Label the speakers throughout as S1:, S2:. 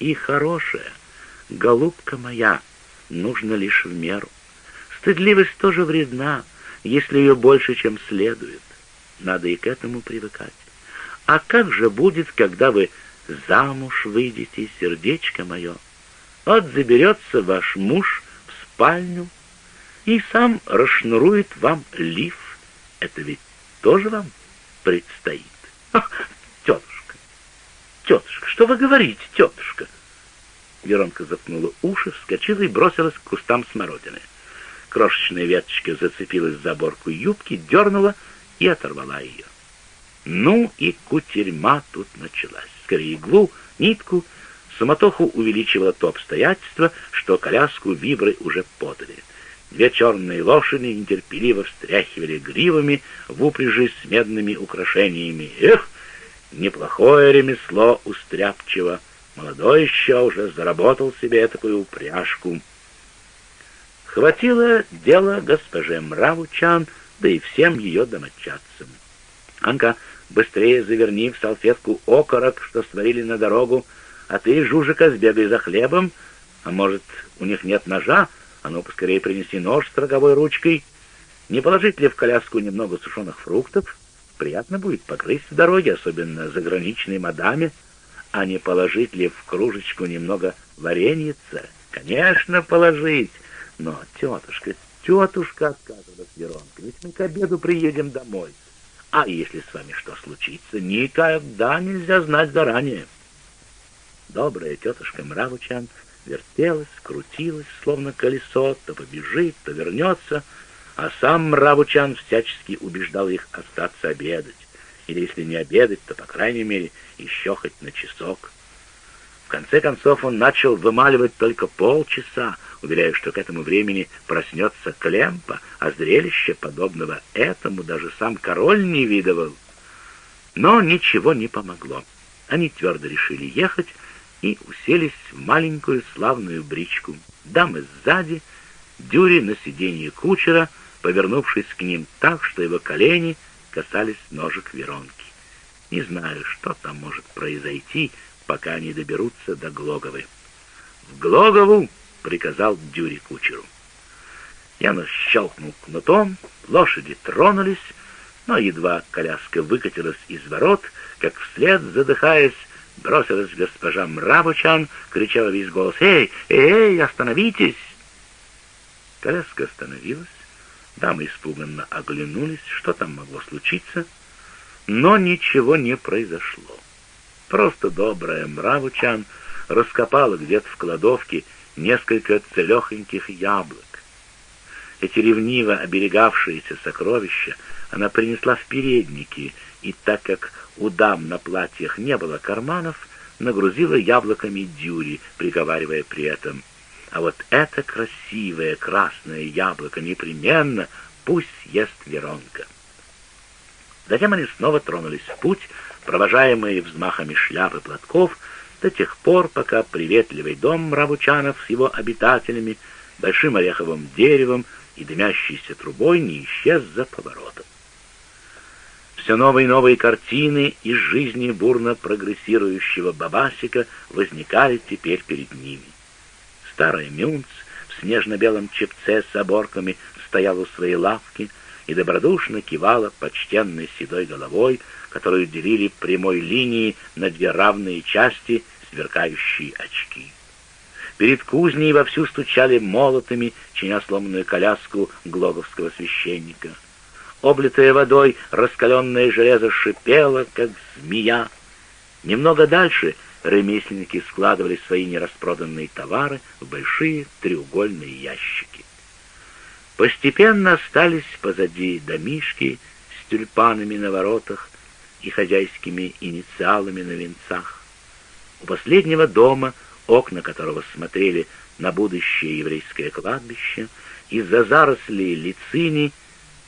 S1: и хорошая. Голубка моя, нужно лишь в меру. Стыдливость тоже вредна, если ее больше, чем следует. Надо и к этому привыкать. А как же будет, когда вы замуж выйдете, сердечко мое? Вот заберется ваш муж в спальню и сам расшнурует вам лиф. Это ведь тоже вам предстоит. Тетушка, что вы говорите, тетушка? Веронка заткнула уши, вскочила и бросилась к кустам смородины. Крошечная веточка зацепилась за борку юбки, дернула и оторвала ее. Ну и кутерьма тут началась. Скорее иглу, нитку, суматоху увеличивало то обстоятельство, что коляску вибры уже подали. Две черные лошади нетерпеливо встряхивали гривами в упряжи с медными украшениями. Эх, неплохое ремесло у стряпчего. Молодой еще уже заработал себе такую упряжку. Хватило дела госпоже Мравучан, да и всем ее домочадцам. Анка, быстрее заверни в салфетку окорок, что сварили на дорогу, а ты, Жужика, сбегай за хлебом, а может, у них нет ножа, а ну поскорее принеси нож с роговой ручкой. Не положить ли в коляску немного сушеных фруктов? Приятно будет покрыть в дороге, особенно заграничной мадаме. А не положить ли в кружечку немного вареньица? Конечно, положить. Но, тетушка, тетушка, отказывалась Веронка, ведь мы к обеду приедем домой. А если с вами что случится, никогда нельзя знать заранее. Добрая тетушка Мравучан вертелась, крутилась, словно колесо, то побежит, то вернется, а сам Мравучан всячески убеждал их остаться обедать, или если не обедать, то, по крайней мере, еще хоть на часок. В конце концов он начал вымаливать только полчаса, уверяя, что к этому времени проснется Клемпа, а зрелище подобного этому даже сам король не видывал. Но ничего не помогло. Они твердо решили ехать и уселись в маленькую славную бричку. Дамы сзади, Дюри на сиденье кучера, повернувшись к ним так, что его колени касались ножек Веронки. Не знаю, что там может произойти, пока они доберутся до Глоговой. «В Глогову!» — приказал Дюри кучеру. Янус щелкнул кнутом, лошади тронулись, но едва коляска выкатилась из ворот, как вслед, задыхаясь, бросилась госпожа Мрабучан, кричала весь голос «Эй, эй, остановитесь!» Коляска остановилась, дамы испуганно оглянулись, что там могло случиться, но ничего не произошло. Просто добрая Мравучан раскопала где-то в кладовке несколько целехоньких яблок. Эти ревниво оберегавшиеся сокровища она принесла в передники, и так как у дам на платьях не было карманов, нагрузила яблоками дюри, приговаривая при этом «А вот это красивое красное яблоко непременно пусть ест Веронка». Затем они снова тронулись в путь, провожаемые взмахами шляп и платков, до тех пор, пока приветливый дом Мравучанов с его обитателями, большим ореховым деревом и дымящейся трубой не исчез за поворотом. Все новые и новые картины из жизни бурно прогрессирующего Бабасика возникали теперь перед ними. Старая Мюнц в снежно-белом чепце с оборками стояла у своей лавки и добродушно кивала почтенной седой головой, которую делили прямой линией на две равные части сверкающие очки. Перед кузней вовсю стучали молотами, чиня сломанную коляску глоговского священника. Облитое водой раскаленное железо шипело, как змея. Немного дальше ремесленники складывали свои нераспроданные товары в большие треугольные ящики. Постепенно остались позади домишки с тюльпанами на воротах и хозяйскими инициалами на венцах. У последнего дома, окна которого смотрели на будущее еврейское кладбище, из-за зарослей лицини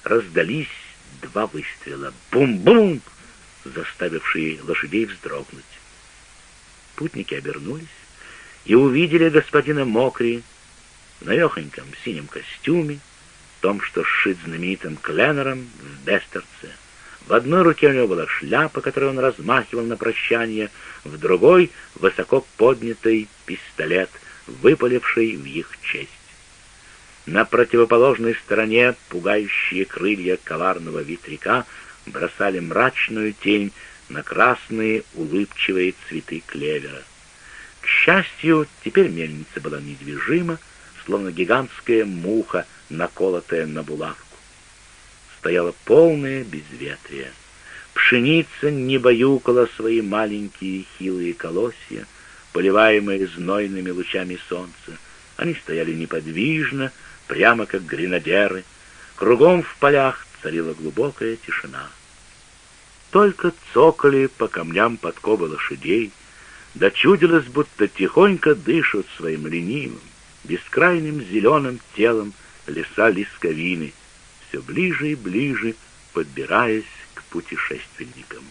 S1: раздались два выстрела. Бум-бум! заставившие лошадей вздрогнуть. Путники обернулись и увидели господина Мокри в навехоньком синем костюме, том, что сшит знаменитым Кленнером в Бестерце, В одной руке у него была шляпа, которую он размахивал на прощание, в другой — высоко поднятый пистолет, выпаливший в их честь. На противоположной стороне пугающие крылья коварного ветряка бросали мрачную тень на красные улыбчивые цветы клевера. К счастью, теперь мельница была недвижима, словно гигантская муха, наколотая на булавку. Стояло полное безветрие. Пшеница не баюкала свои маленькие хилые колосья, поливаемые знойными лучами солнца. Они стояли неподвижно, прямо как гренадеры. Кругом в полях царила глубокая тишина. Только цокали по камням подковы лошадей, да чудилось, будто тихонько дышат своим ленивым, бескрайним зеленым телом леса лисковины, все ближе и ближе подбираясь к путешественникам.